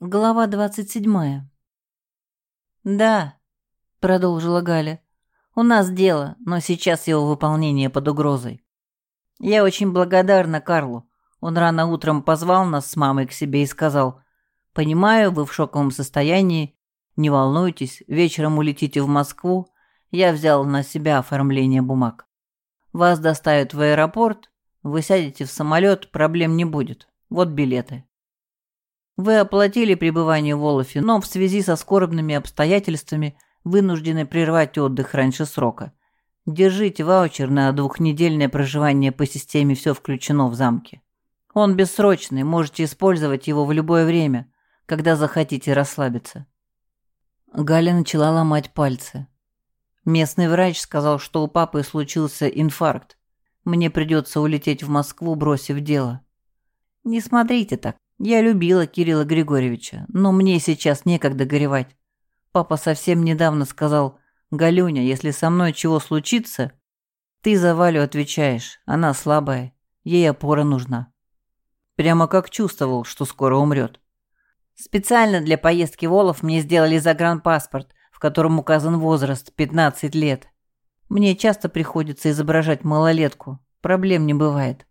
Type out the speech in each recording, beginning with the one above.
Глава двадцать седьмая. «Да», — продолжила Галя, — «у нас дело, но сейчас его выполнение под угрозой. Я очень благодарна Карлу. Он рано утром позвал нас с мамой к себе и сказал, «Понимаю, вы в шоковом состоянии, не волнуйтесь, вечером улетите в Москву, я взял на себя оформление бумаг. Вас доставят в аэропорт, вы сядете в самолет, проблем не будет, вот билеты». Вы оплатили пребывание в Олафе, но в связи со скорбными обстоятельствами вынуждены прервать отдых раньше срока. Держите ваучер на двухнедельное проживание по системе «Все включено» в замке. Он бессрочный, можете использовать его в любое время, когда захотите расслабиться. Галя начала ломать пальцы. Местный врач сказал, что у папы случился инфаркт. Мне придется улететь в Москву, бросив дело. Не смотрите так. Я любила Кирилла Григорьевича, но мне сейчас некогда горевать. Папа совсем недавно сказал, «Галюня, если со мной чего случится, ты за Валю отвечаешь, она слабая, ей опора нужна». Прямо как чувствовал, что скоро умрет. Специально для поездки в Олов мне сделали загранпаспорт, в котором указан возраст – 15 лет. Мне часто приходится изображать малолетку, проблем не бывает.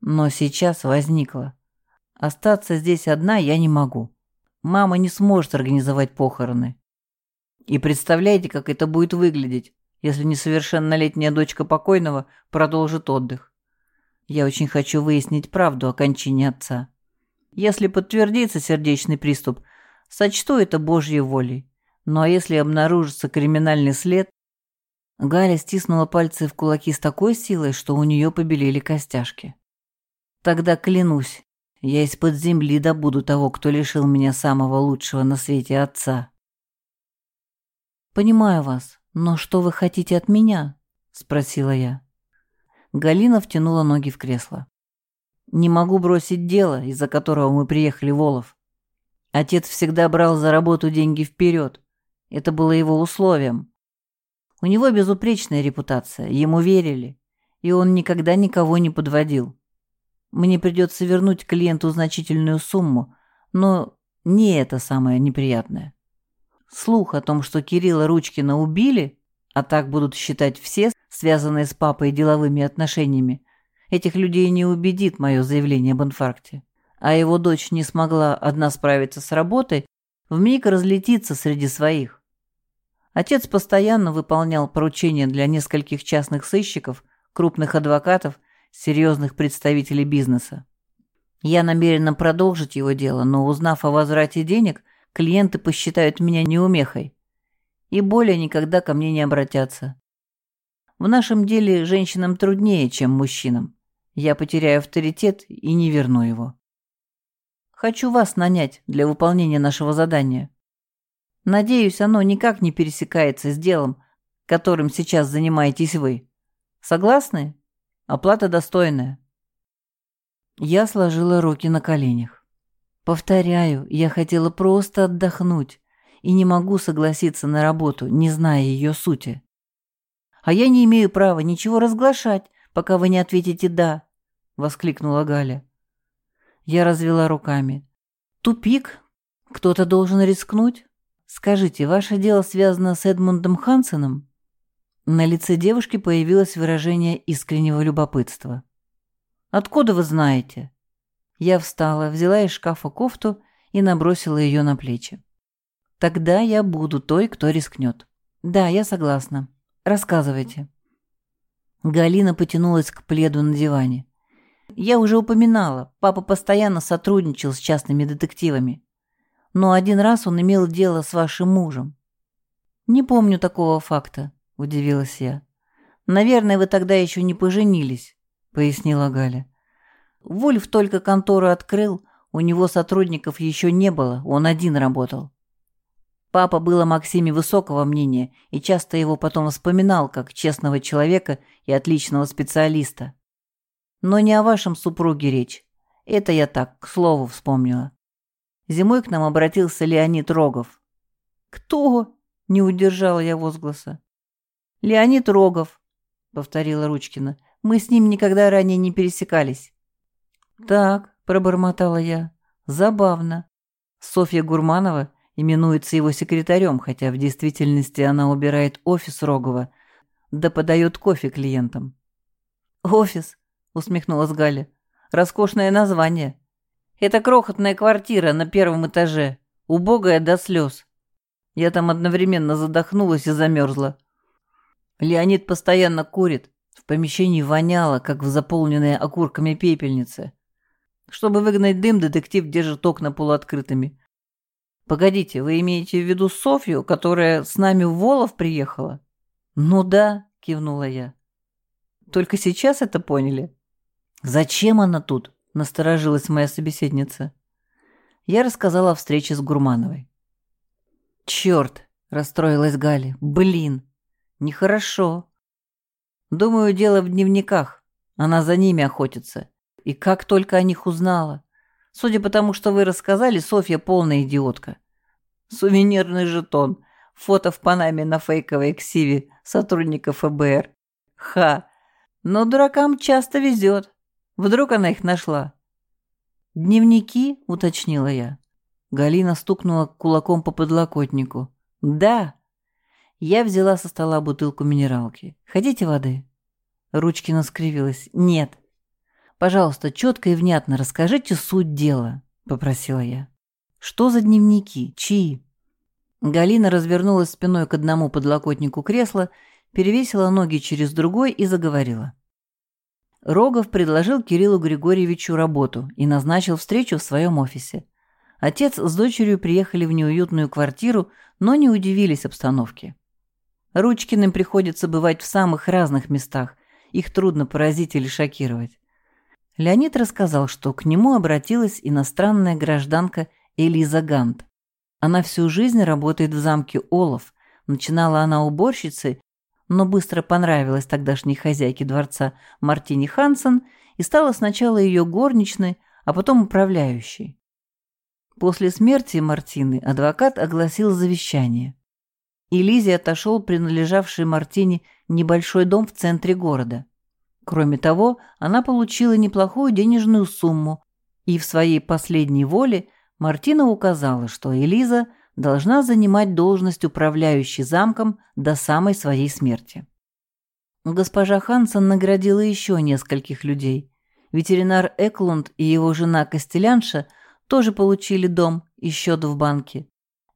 Но сейчас возникло. Остаться здесь одна я не могу. Мама не сможет организовать похороны. И представляете, как это будет выглядеть, если несовершеннолетняя дочка покойного продолжит отдых. Я очень хочу выяснить правду о кончине отца. Если подтвердится сердечный приступ, сочту это Божьей волей. Ну а если обнаружится криминальный след... Галя стиснула пальцы в кулаки с такой силой, что у нее побелели костяшки. Тогда клянусь, я из-под земли добуду того, кто лишил меня самого лучшего на свете отца. Понимаю вас, но что вы хотите от меня? спросила я. Галина втянула ноги в кресло. Не могу бросить дело, из-за которого мы приехали в Олов. Отец всегда брал за работу деньги вперед. Это было его условием. У него безупречная репутация, ему верили, и он никогда никого не подводил. Мне придется вернуть клиенту значительную сумму, но не это самое неприятное. Слух о том, что Кирилла Ручкина убили, а так будут считать все, связанные с папой деловыми отношениями, этих людей не убедит мое заявление об инфаркте. А его дочь не смогла одна справиться с работой, вмиг разлетится среди своих. Отец постоянно выполнял поручения для нескольких частных сыщиков, крупных адвокатов серьезных представителей бизнеса. Я намерена продолжить его дело, но узнав о возврате денег, клиенты посчитают меня неумехой и более никогда ко мне не обратятся. В нашем деле женщинам труднее, чем мужчинам. Я потеряю авторитет и не верну его. Хочу вас нанять для выполнения нашего задания. Надеюсь, оно никак не пересекается с делом, которым сейчас занимаетесь вы. Согласны? Оплата достойная. Я сложила руки на коленях. Повторяю, я хотела просто отдохнуть и не могу согласиться на работу, не зная ее сути. А я не имею права ничего разглашать, пока вы не ответите «да», — воскликнула Галя. Я развела руками. Тупик? Кто-то должен рискнуть? Скажите, ваше дело связано с Эдмундом Хансеном? На лице девушки появилось выражение искреннего любопытства. «Откуда вы знаете?» Я встала, взяла из шкафа кофту и набросила ее на плечи. «Тогда я буду той, кто рискнет». «Да, я согласна. Рассказывайте». Галина потянулась к пледу на диване. «Я уже упоминала, папа постоянно сотрудничал с частными детективами. Но один раз он имел дело с вашим мужем. Не помню такого факта удивилась я. Наверное, вы тогда еще не поженились, пояснила Галя. Вольф только контору открыл, у него сотрудников еще не было, он один работал. Папа был о Максиме высокого мнения и часто его потом вспоминал как честного человека и отличного специалиста. Но не о вашем супруге речь. Это я так, к слову, вспомнила. Зимой к нам обратился Леонид Рогов. «Кто?» — не удержала я возгласа. «Леонид Рогов», — повторила Ручкина. «Мы с ним никогда ранее не пересекались». «Так», — пробормотала я, — «забавно. Софья Гурманова именуется его секретарем, хотя в действительности она убирает офис Рогова, да подает кофе клиентам. «Офис», — усмехнулась Галя, — «роскошное название. Это крохотная квартира на первом этаже, убогая до слез. Я там одновременно задохнулась и замерзла. Леонид постоянно курит, в помещении воняло, как в заполненной окурками пепельнице. Чтобы выгнать дым, детектив держит окна полуоткрытыми. «Погодите, вы имеете в виду Софью, которая с нами в Волов приехала?» «Ну да», — кивнула я. «Только сейчас это поняли?» «Зачем она тут?» — насторожилась моя собеседница. Я рассказала о встрече с Гурмановой. «Черт!» — расстроилась Галя. «Блин! Нехорошо. Думаю, дело в дневниках. Она за ними охотится. И как только о них узнала. Судя по тому, что вы рассказали, Софья полная идиотка. Сувенирный жетон. Фото в Панаме на фейковой ксиве сотрудника ФБР. Ха! Но дуракам часто везет. Вдруг она их нашла. «Дневники?» — уточнила я. Галина стукнула кулаком по подлокотнику. «Да!» Я взяла со стола бутылку минералки. «Хотите воды?» Ручкина скривилась. «Нет». «Пожалуйста, четко и внятно расскажите суть дела», — попросила я. «Что за дневники? Чьи?» Галина развернулась спиной к одному подлокотнику кресла, перевесила ноги через другой и заговорила. Рогов предложил Кириллу Григорьевичу работу и назначил встречу в своем офисе. Отец с дочерью приехали в неуютную квартиру, но не удивились обстановке. Ручкиным приходится бывать в самых разных местах, их трудно поразить или шокировать. Леонид рассказал, что к нему обратилась иностранная гражданка Элиза Гант. Она всю жизнь работает в замке Олов. Начинала она уборщицей, но быстро понравилась тогдашней хозяйке дворца Мартине Хансен и стала сначала ее горничной, а потом управляющей. После смерти Мартины адвокат огласил завещание и отошел принадлежавший Мартине небольшой дом в центре города. Кроме того, она получила неплохую денежную сумму, и в своей последней воле Мартина указала, что Элиза должна занимать должность управляющей замком до самой своей смерти. Госпожа Хансен наградила еще нескольких людей. Ветеринар Эклунд и его жена Костелянша тоже получили дом и счет в банке.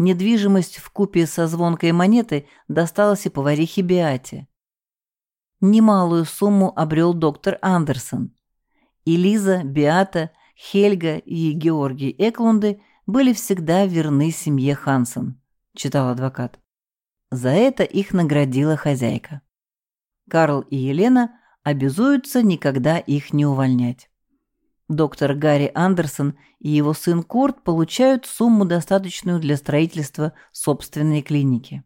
Недвижимость в купе со звонкой монетой досталась и поварихе Биате. Немалую сумму обрел доктор Андерсон. И Лиза, Биата, Хельга и Георгий Эклунды были всегда верны семье Хансен, читал адвокат. За это их наградила хозяйка. Карл и Елена обязуются никогда их не увольнять. Доктор Гарри Андерсон и его сын Курт получают сумму, достаточную для строительства собственной клиники.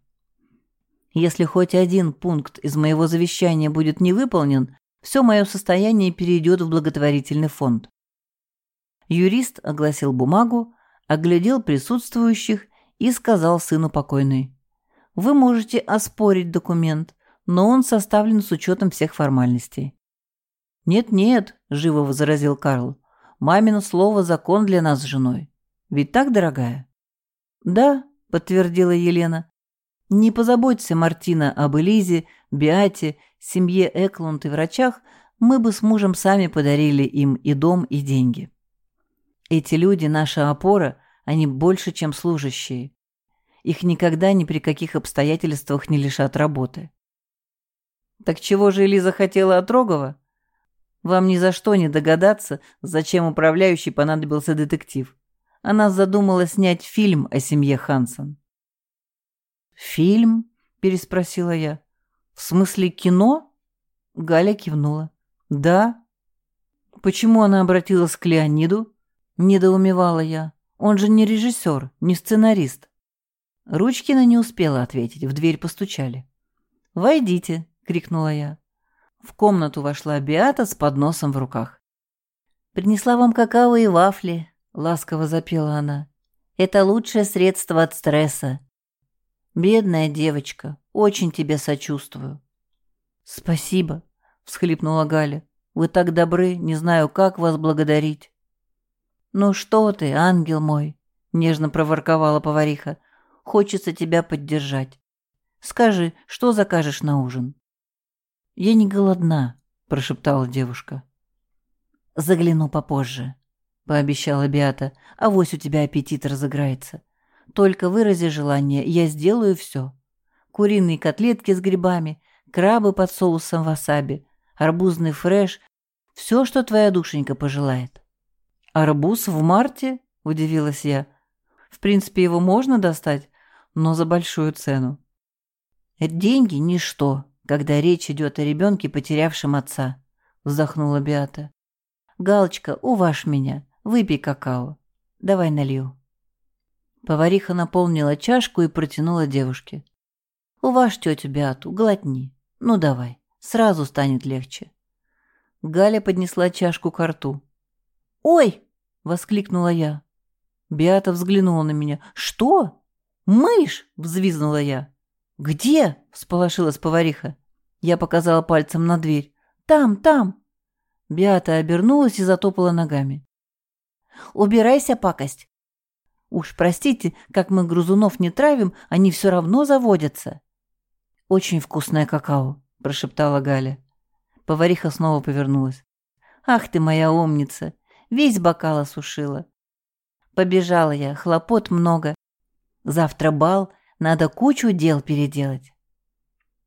Если хоть один пункт из моего завещания будет не выполнен, все мое состояние перейдет в благотворительный фонд. Юрист огласил бумагу, оглядел присутствующих и сказал сыну покойной. «Вы можете оспорить документ, но он составлен с учетом всех формальностей. «Нет-нет», — живо возразил Карл, — «мамино слово — закон для нас с женой. Ведь так, дорогая?» «Да», — подтвердила Елена. «Не позаботься, Мартина, об Элизе, Биате, семье Эклунд и врачах, мы бы с мужем сами подарили им и дом, и деньги. Эти люди — наша опора, они больше, чем служащие. Их никогда ни при каких обстоятельствах не лишат работы». «Так чего же Элиза хотела от Рогова?» Вам ни за что не догадаться, зачем управляющий понадобился детектив. Она задумала снять фильм о семье Хансон. «Фильм?» – переспросила я. «В смысле кино?» Галя кивнула. «Да». «Почему она обратилась к Леониду?» – недоумевала я. «Он же не режиссер, не сценарист». Ручкина не успела ответить, в дверь постучали. «Войдите!» — крикнула я. В комнату вошла Биата с подносом в руках. «Принесла вам какао и вафли», — ласково запела она. «Это лучшее средство от стресса. Бедная девочка, очень тебе сочувствую». «Спасибо», — всхлипнула Галя. «Вы так добры, не знаю, как вас благодарить». «Ну что ты, ангел мой», — нежно проворковала повариха. Хочется тебя поддержать. Скажи, что закажешь на ужин? Я не голодна, прошептала девушка. Загляну попозже, пообещала Биата. Авось у тебя аппетит разыграется. Только вырази желание, я сделаю все. Куриные котлетки с грибами, крабы под соусом васаби, арбузный фреш, все, что твоя душенька пожелает. Арбуз в марте? Удивилась я. В принципе, его можно достать, но за большую цену. Деньги – ничто, когда речь идет о ребенке, потерявшем отца, вздохнула Биата. Галочка, уваж меня, выпей какао. Давай налью. Повариха наполнила чашку и протянула девушке. Уваж тетю Биату, глотни. Ну давай, сразу станет легче. Галя поднесла чашку к рту. «Ой!» — воскликнула я. Биата взглянула на меня. «Что? Мышь!» — взвизгнула я. «Где?» — всполошилась повариха. Я показала пальцем на дверь. «Там, там!» Биата обернулась и затопала ногами. «Убирайся, пакость!» «Уж простите, как мы грызунов не травим, они все равно заводятся!» «Очень вкусное какао!» — прошептала Галя. Повариха снова повернулась. «Ах ты моя умница! Весь бокал осушила!» Побежала я, хлопот много. Завтра бал, надо кучу дел переделать.